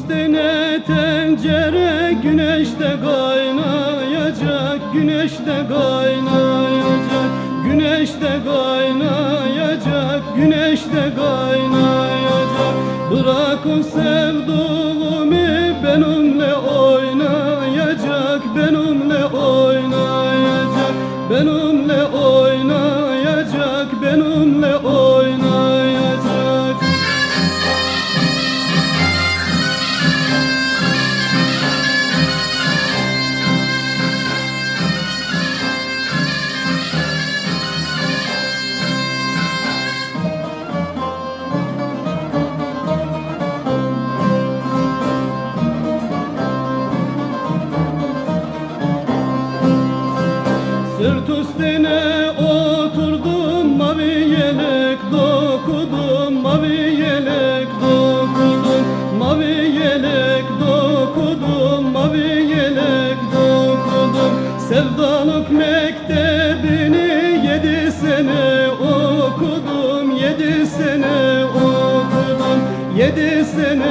Üstüne tencere güneşte kaynayacak Güneşte kaynayacak Güneşte kaynayacak Güneşte kaynayacak. Bırak o sevduğumu benimle oynayacak Benimle oynayacak Benimle üstüne oturdum mavi yelek dokudum mavi yelek dokudum mavi yelek dokudum mavi yelek dokudum. Sevdalık mektebini yedi sene okudum yedi sene okudum yedi sene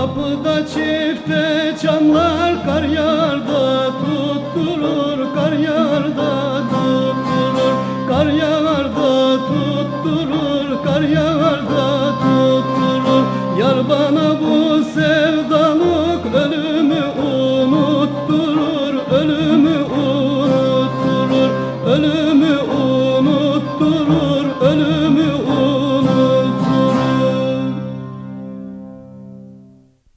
Kapıda çifte çanlar kar yarda tutturur.